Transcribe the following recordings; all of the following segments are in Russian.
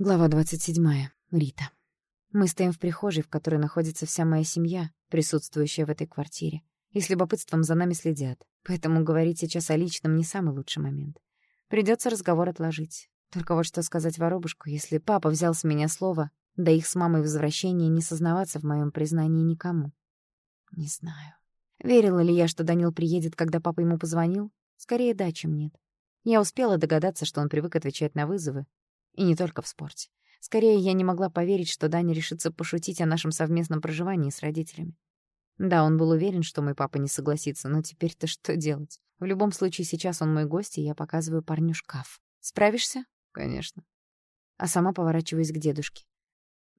Глава 27. Рита. Мы стоим в прихожей, в которой находится вся моя семья, присутствующая в этой квартире, и с любопытством за нами следят. Поэтому говорить сейчас о личном не самый лучший момент. Придется разговор отложить. Только вот что сказать воробушку, если папа взял с меня слово, да их с мамой возвращения не сознаваться в моем признании никому. Не знаю. Верила ли я, что Данил приедет, когда папа ему позвонил? Скорее да, чем нет. Я успела догадаться, что он привык отвечать на вызовы, и не только в спорте. Скорее, я не могла поверить, что Даня решится пошутить о нашем совместном проживании с родителями. Да, он был уверен, что мой папа не согласится, но теперь-то что делать? В любом случае, сейчас он мой гость, и я показываю парню шкаф. Справишься? Конечно. А сама поворачиваюсь к дедушке.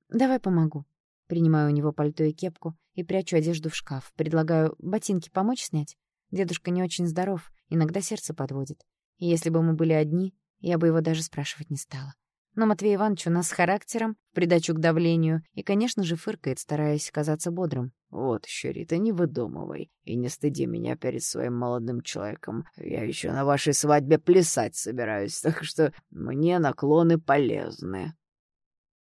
Давай помогу. Принимаю у него пальто и кепку и прячу одежду в шкаф. Предлагаю ботинки помочь снять. Дедушка не очень здоров, иногда сердце подводит. И если бы мы были одни, я бы его даже спрашивать не стала. Но Матвей Иванович у нас с характером, в придачу к давлению, и, конечно же, фыркает, стараясь казаться бодрым. «Вот еще, Рита, не выдумывай и не стыди меня перед своим молодым человеком. Я еще на вашей свадьбе плясать собираюсь, так что мне наклоны полезны».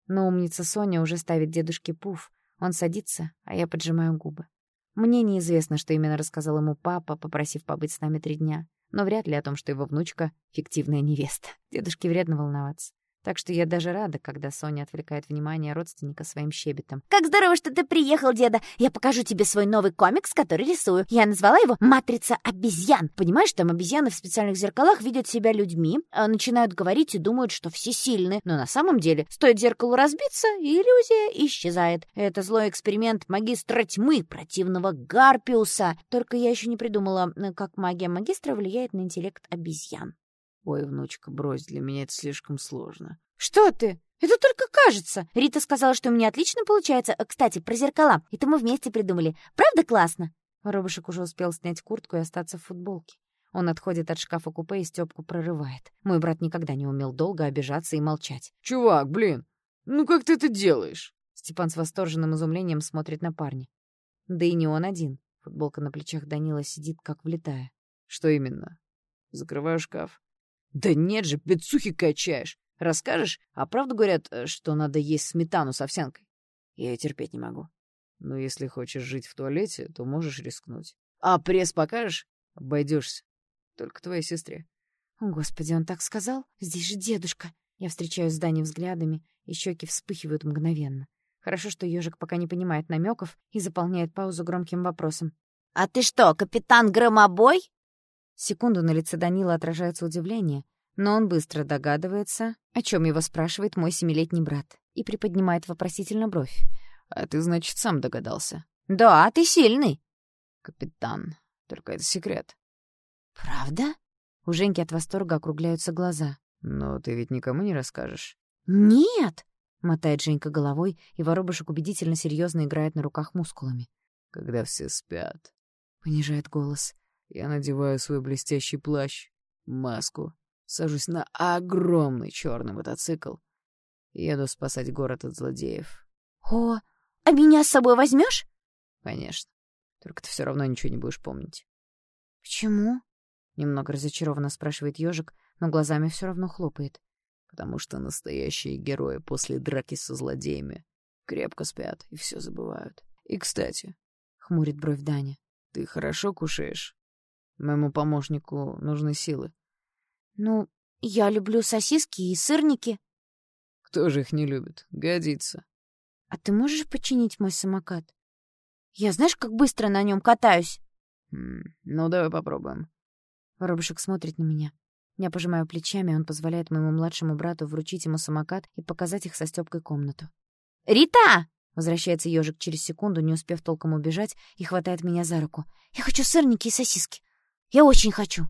Но умница Соня уже ставит дедушке пуф. Он садится, а я поджимаю губы. Мне неизвестно, что именно рассказал ему папа, попросив побыть с нами три дня, но вряд ли о том, что его внучка — фиктивная невеста. Дедушке вредно волноваться. Так что я даже рада, когда Соня отвлекает внимание родственника своим щебетом. «Как здорово, что ты приехал, деда! Я покажу тебе свой новый комикс, который рисую. Я назвала его «Матрица обезьян». Понимаешь, там обезьяны в специальных зеркалах видят себя людьми, а начинают говорить и думают, что все сильны. Но на самом деле, стоит зеркалу разбиться, и иллюзия исчезает. Это злой эксперимент магистра тьмы, противного Гарпиуса. Только я еще не придумала, как магия магистра влияет на интеллект обезьян. «Ой, внучка, брось, для меня это слишком сложно». «Что ты? Это только кажется. Рита сказала, что у меня отлично получается. Э, кстати, про зеркала. Это мы вместе придумали. Правда классно?» Воробушек уже успел снять куртку и остаться в футболке. Он отходит от шкафа купе и Стёпку прорывает. Мой брат никогда не умел долго обижаться и молчать. «Чувак, блин, ну как ты это делаешь?» Степан с восторженным изумлением смотрит на парня. Да и не он один. Футболка на плечах Данила сидит, как влетая. «Что именно?» «Закрываю шкаф. «Да нет же, бедсухи качаешь. Расскажешь? А правда говорят, э, что надо есть сметану с овсянкой? Я ее терпеть не могу. Ну, если хочешь жить в туалете, то можешь рискнуть. А пресс покажешь? Обойдешься. Только твоей сестре. Господи, он так сказал? Здесь же дедушка. Я встречаюсь с Даней взглядами, и щеки вспыхивают мгновенно. Хорошо, что ежик пока не понимает намеков и заполняет паузу громким вопросом. «А ты что, капитан Громобой?» Секунду на лице Данила отражается удивление, но он быстро догадывается, о чем его спрашивает мой семилетний брат, и приподнимает вопросительно бровь. «А ты, значит, сам догадался?» «Да, ты сильный». «Капитан, только это секрет». «Правда?» У Женьки от восторга округляются глаза. «Но ты ведь никому не расскажешь?» «Нет!» — мотает Женька головой, и воробушек убедительно серьезно играет на руках мускулами. «Когда все спят», — понижает голос. Я надеваю свой блестящий плащ, маску, сажусь на огромный черный мотоцикл и еду спасать город от злодеев. О, а меня с собой возьмешь? Конечно. Только ты все равно ничего не будешь помнить. Почему? Немного разочарованно спрашивает ежик, но глазами все равно хлопает. Потому что настоящие герои после драки со злодеями крепко спят и все забывают. И, кстати, хмурит бровь Даня. Ты хорошо кушаешь? Моему помощнику нужны силы. Ну, я люблю сосиски и сырники. Кто же их не любит? Годится. А ты можешь починить мой самокат? Я знаешь, как быстро на нем катаюсь? Ну, давай попробуем. Воробушек смотрит на меня. Я пожимаю плечами, он позволяет моему младшему брату вручить ему самокат и показать их со Стёпкой комнату. «Рита!» — возвращается ежик через секунду, не успев толком убежать, и хватает меня за руку. «Я хочу сырники и сосиски. Я очень хочу.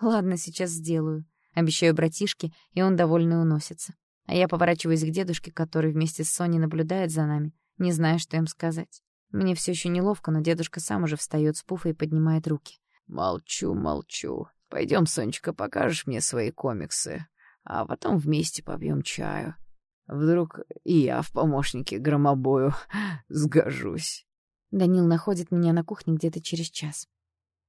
Ладно, сейчас сделаю. Обещаю братишке, и он довольно уносится. А я поворачиваюсь к дедушке, который вместе с Соней наблюдает за нами, не зная, что им сказать. Мне все еще неловко, но дедушка сам уже встает с пуфа и поднимает руки. Молчу, молчу. Пойдем, Сонечка, покажешь мне свои комиксы, а потом вместе попьем чаю. Вдруг и я в помощнике громобою сгожусь. Данил находит меня на кухне где-то через час.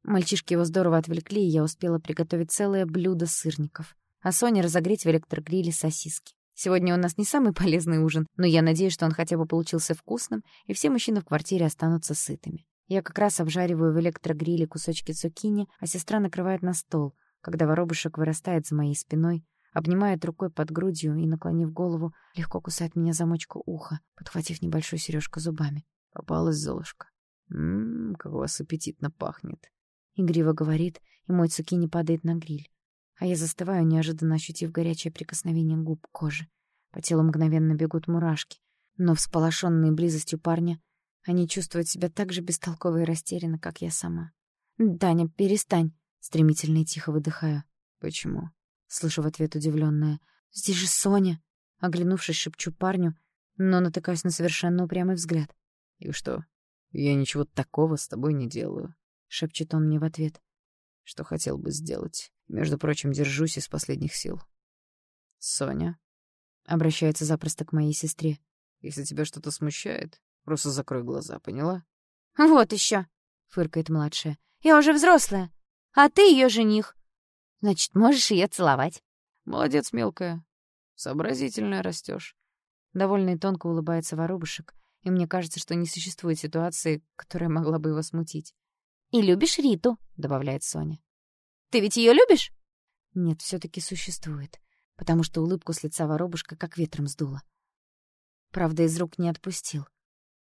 Мальчишки его здорово отвлекли, и я успела приготовить целое блюдо сырников, а Соня разогреть в электрогриле сосиски. Сегодня у нас не самый полезный ужин, но я надеюсь, что он хотя бы получился вкусным, и все мужчины в квартире останутся сытыми. Я как раз обжариваю в электрогриле кусочки цукини, а сестра накрывает на стол, когда воробушек вырастает за моей спиной, обнимает рукой под грудью и, наклонив голову, легко кусает меня замочку уха, подхватив небольшую сережку зубами. Попалась Золушка. «Ммм, как у вас аппетитно пахнет!» Игриво говорит, и мой цукини падает на гриль. А я застываю, неожиданно ощутив горячее прикосновение губ к коже. По телу мгновенно бегут мурашки, но всполошенные близостью парня они чувствуют себя так же бестолково и растерянно, как я сама. «Даня, перестань!» — стремительно и тихо выдыхаю. «Почему?» — слышу в ответ удивленная. «Здесь же Соня!» Оглянувшись, шепчу парню, но натыкаюсь на совершенно упрямый взгляд. «И что? Я ничего такого с тобой не делаю», — шепчет он мне в ответ. «Что хотел бы сделать. Между прочим, держусь из последних сил». «Соня?» — обращается запросто к моей сестре. «Если тебя что-то смущает, Просто закрой глаза, поняла? Вот еще, фыркает младшая. Я уже взрослая, а ты ее жених. Значит, можешь ее целовать. Молодец, мелкая. Сообразительная растешь. Довольно и тонко улыбается воробушек, и мне кажется, что не существует ситуации, которая могла бы его смутить. «И любишь Риту», — добавляет Соня. «Ты ведь ее любишь?» Нет, все таки существует, потому что улыбку с лица воробушка как ветром сдуло. Правда, из рук не отпустил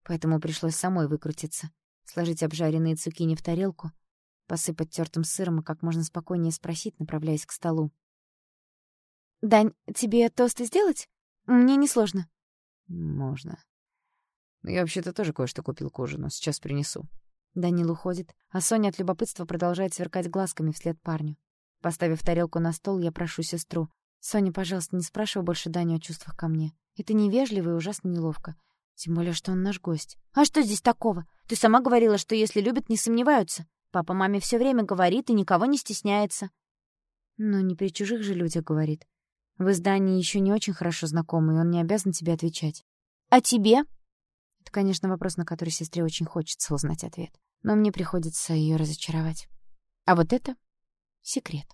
поэтому пришлось самой выкрутиться, сложить обжаренные цукини в тарелку, посыпать тертым сыром и как можно спокойнее спросить, направляясь к столу. «Дань, тебе тосты сделать? Мне несложно». «Можно. Но я вообще-то тоже кое-что купил к ужину. Сейчас принесу». Данил уходит, а Соня от любопытства продолжает сверкать глазками вслед парню. Поставив тарелку на стол, я прошу сестру. «Соня, пожалуйста, не спрашивай больше Даню о чувствах ко мне. Это невежливо и ужасно неловко. Тем более, что он наш гость. А что здесь такого? Ты сама говорила, что если любят, не сомневаются. Папа маме все время говорит и никого не стесняется. Но не при чужих же людях говорит. Вы с Даней еще не очень хорошо знакомы, и он не обязан тебе отвечать. А тебе? Это, конечно, вопрос, на который сестре очень хочется узнать ответ. Но мне приходится ее разочаровать. А вот это — секрет.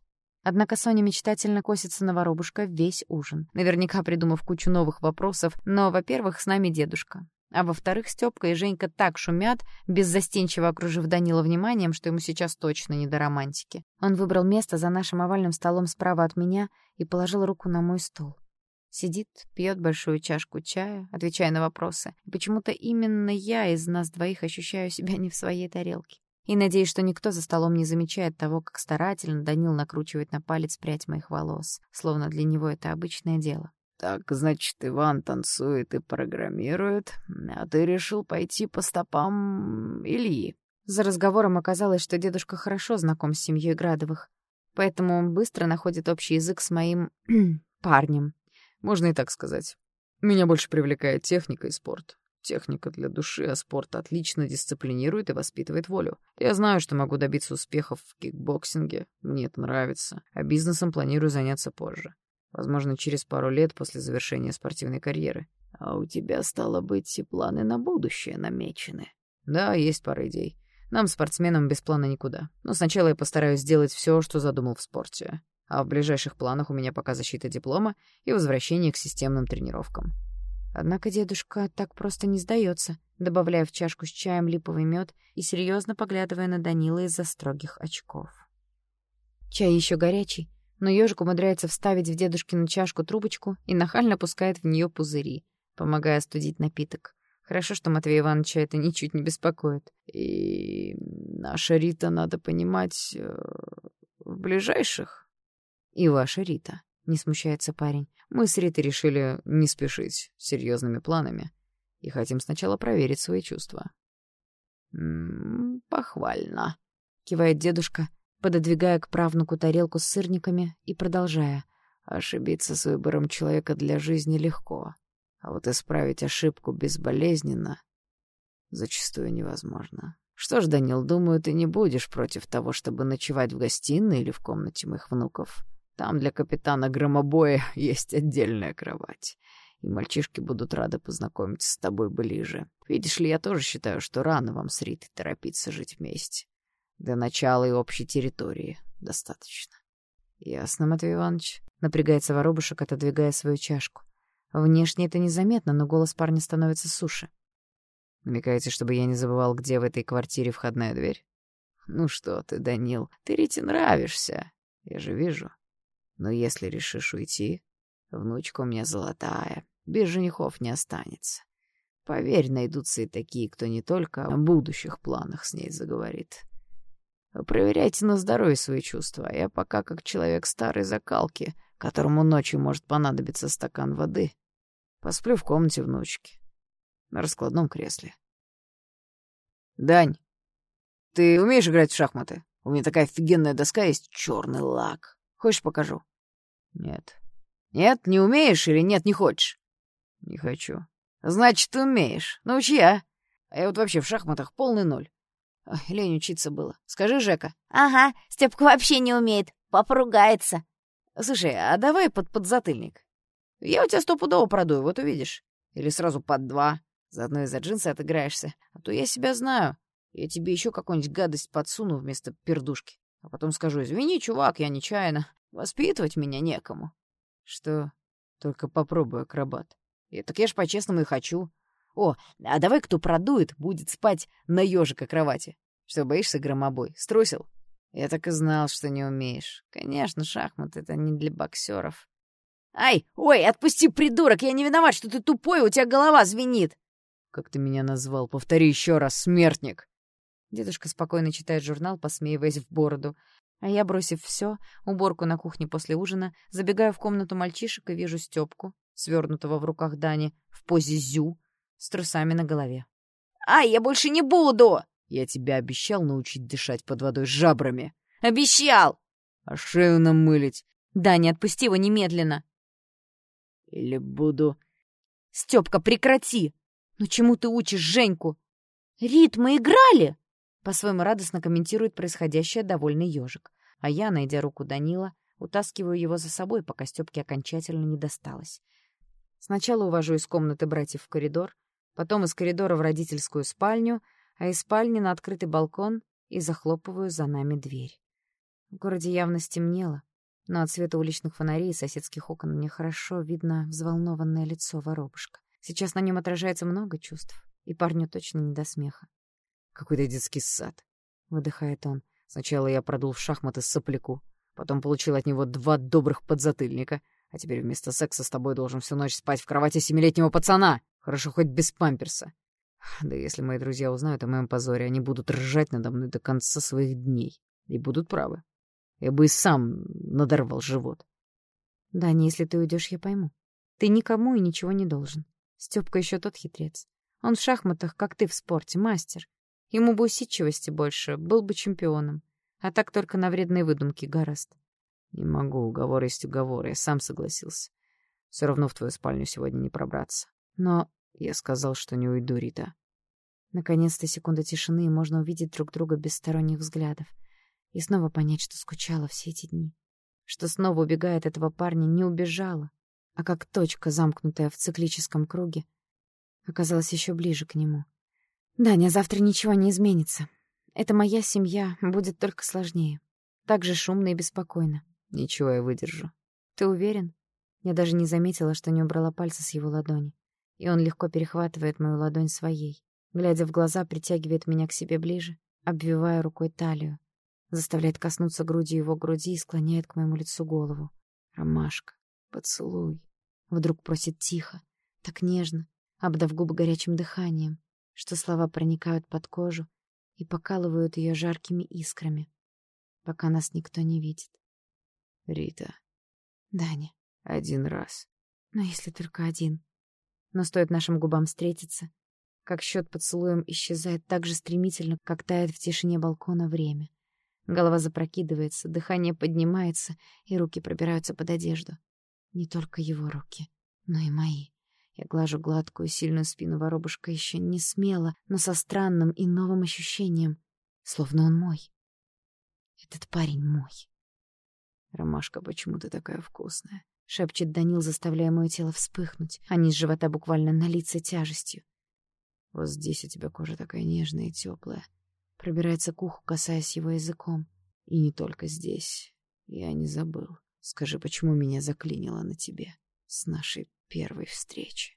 Однако Соня мечтательно косится на воробушка весь ужин, наверняка придумав кучу новых вопросов, но, во-первых, с нами дедушка. А во-вторых, Стёпка и Женька так шумят, беззастенчиво окружив Данила вниманием, что ему сейчас точно не до романтики. Он выбрал место за нашим овальным столом справа от меня и положил руку на мой стол. Сидит, пьет большую чашку чая, отвечая на вопросы. И почему-то именно я из нас двоих ощущаю себя не в своей тарелке. И надеюсь, что никто за столом не замечает того, как старательно Данил накручивает на палец прядь моих волос, словно для него это обычное дело. «Так, значит, Иван танцует и программирует, а ты решил пойти по стопам Ильи?» За разговором оказалось, что дедушка хорошо знаком с семьей Градовых, поэтому он быстро находит общий язык с моим парнем. Можно и так сказать. Меня больше привлекает техника и спорт. Техника для души, а спорт отлично дисциплинирует и воспитывает волю. Я знаю, что могу добиться успехов в кикбоксинге, мне это нравится, а бизнесом планирую заняться позже. Возможно, через пару лет после завершения спортивной карьеры. А у тебя, стало быть, и планы на будущее намечены. Да, есть пара идей. Нам, спортсменам, без плана никуда. Но сначала я постараюсь сделать все, что задумал в спорте. А в ближайших планах у меня пока защита диплома и возвращение к системным тренировкам. Однако дедушка так просто не сдается, добавляя в чашку с чаем липовый мед и серьезно поглядывая на Данила из-за строгих очков. Чай еще горячий, но ежик умудряется вставить в дедушкину чашку трубочку и нахально пускает в нее пузыри, помогая остудить напиток. Хорошо, что Матвея Ивановича это ничуть не беспокоит. И наша Рита, надо понимать, э, в ближайших. И ваша Рита, не смущается парень. Мы с Ритой решили не спешить с серьезными планами и хотим сначала проверить свои чувства. «М -м, «Похвально», — кивает дедушка, пододвигая к правнуку тарелку с сырниками и продолжая. «Ошибиться с выбором человека для жизни легко, а вот исправить ошибку безболезненно зачастую невозможно. Что ж, Данил, думаю, ты не будешь против того, чтобы ночевать в гостиной или в комнате моих внуков?» Там для капитана Громобоя есть отдельная кровать. И мальчишки будут рады познакомиться с тобой ближе. Видишь ли, я тоже считаю, что рано вам с Ритой торопиться жить вместе. Для начала и общей территории достаточно. Ясно, Матвей Иванович. Напрягается воробушек, отодвигая свою чашку. Внешне это незаметно, но голос парня становится суше. Намекаете, чтобы я не забывал, где в этой квартире входная дверь? Ну что ты, Данил, ты Рите нравишься. Я же вижу. Но если решишь уйти, внучка у меня золотая, без женихов не останется. Поверь, найдутся и такие, кто не только о будущих планах с ней заговорит. Проверяйте на здоровье свои чувства, а я пока как человек старой закалки, которому ночью может понадобиться стакан воды, посплю в комнате внучки, на раскладном кресле. Дань, ты умеешь играть в шахматы? У меня такая офигенная доска есть, черный лак. Хочешь, покажу? Нет. Нет, не умеешь или нет, не хочешь? Не хочу. Значит, умеешь. Научи, а? А я вот вообще в шахматах полный ноль. Ой, лень учиться было. Скажи, Жека. Ага, Степка вообще не умеет. Папа ругается. Слушай, а давай под подзатыльник. Я у тебя стопудово продую, вот увидишь. Или сразу под два. Заодно и за джинсы отыграешься. А то я себя знаю. Я тебе еще какую-нибудь гадость подсуну вместо пердушки. А потом скажу, извини, чувак, я нечаянно. Воспитывать меня некому. Что? Только попробуй, акробат. И, так я ж по-честному и хочу. О, а давай кто продует, будет спать на ежика кровати. Что, боишься, громобой? Струсил? Я так и знал, что не умеешь. Конечно, шахматы — это не для боксеров. Ай, ой, отпусти, придурок, я не виноват, что ты тупой, у тебя голова звенит. Как ты меня назвал? Повтори еще раз, смертник. Дедушка спокойно читает журнал, посмеиваясь в бороду. А я, бросив все, уборку на кухне после ужина, забегаю в комнату мальчишек и вижу Степку, свернутого в руках Дани, в позе зю, с трусами на голове. «Ай, я больше не буду!» «Я тебя обещал научить дышать под водой жабрами!» «Обещал!» «А шею намылить!» «Дани, отпусти его немедленно!» «Или буду...» «Степка, прекрати! Ну чему ты учишь Женьку?» «Рит, мы играли!» По-своему радостно комментирует происходящее довольный ежик. А я, найдя руку Данила, утаскиваю его за собой, пока Стёпке окончательно не досталось. Сначала увожу из комнаты братьев в коридор, потом из коридора в родительскую спальню, а из спальни на открытый балкон и захлопываю за нами дверь. В городе явно стемнело, но от света уличных фонарей и соседских окон мне хорошо видно взволнованное лицо воробушка. Сейчас на нем отражается много чувств, и парню точно не до смеха. Какой-то детский сад. Выдыхает он. Сначала я продул в шахматы сопляку, потом получил от него два добрых подзатыльника, а теперь вместо секса с тобой должен всю ночь спать в кровати семилетнего пацана. Хорошо хоть без памперса. Да если мои друзья узнают о моем позоре, они будут ржать надо мной до конца своих дней. И будут правы. Я бы и сам надорвал живот. Да, не если ты уйдешь, я пойму. Ты никому и ничего не должен. Степка еще тот хитрец. Он в шахматах, как ты в спорте, мастер. Ему бы усидчивости больше, был бы чемпионом. А так только на вредные выдумки гораст. Не могу, уговор есть уговор, я сам согласился. Все равно в твою спальню сегодня не пробраться. Но я сказал, что не уйду, Рита. Наконец-то секунда тишины, и можно увидеть друг друга без сторонних взглядов. И снова понять, что скучала все эти дни. Что снова убегая от этого парня, не убежала, а как точка, замкнутая в циклическом круге, оказалась еще ближе к нему. Даня, завтра ничего не изменится. Это моя семья, будет только сложнее. Так же шумно и беспокойно. Ничего, я выдержу. Ты уверен? Я даже не заметила, что не убрала пальцы с его ладони. И он легко перехватывает мою ладонь своей. Глядя в глаза, притягивает меня к себе ближе, обвивая рукой талию. Заставляет коснуться грудью его груди и склоняет к моему лицу голову. «Ромашка, поцелуй!» Вдруг просит тихо, так нежно, обдав губы горячим дыханием что слова проникают под кожу и покалывают ее жаркими искрами, пока нас никто не видит. Рита. Даня. Один раз. Но если только один. Но стоит нашим губам встретиться, как счет поцелуем исчезает так же стремительно, как тает в тишине балкона время. Голова запрокидывается, дыхание поднимается, и руки пробираются под одежду. Не только его руки, но и мои. Я глажу гладкую, сильную спину воробушка еще не смело, но со странным и новым ощущением, словно он мой. Этот парень мой. «Ромашка, почему ты такая вкусная?» — шепчет Данил, заставляя мое тело вспыхнуть, а низ живота буквально налиться тяжестью. «Вот здесь у тебя кожа такая нежная и теплая. Пробирается к уху, касаясь его языком. И не только здесь. Я не забыл. Скажи, почему меня заклинило на тебе? С нашей первой встречи.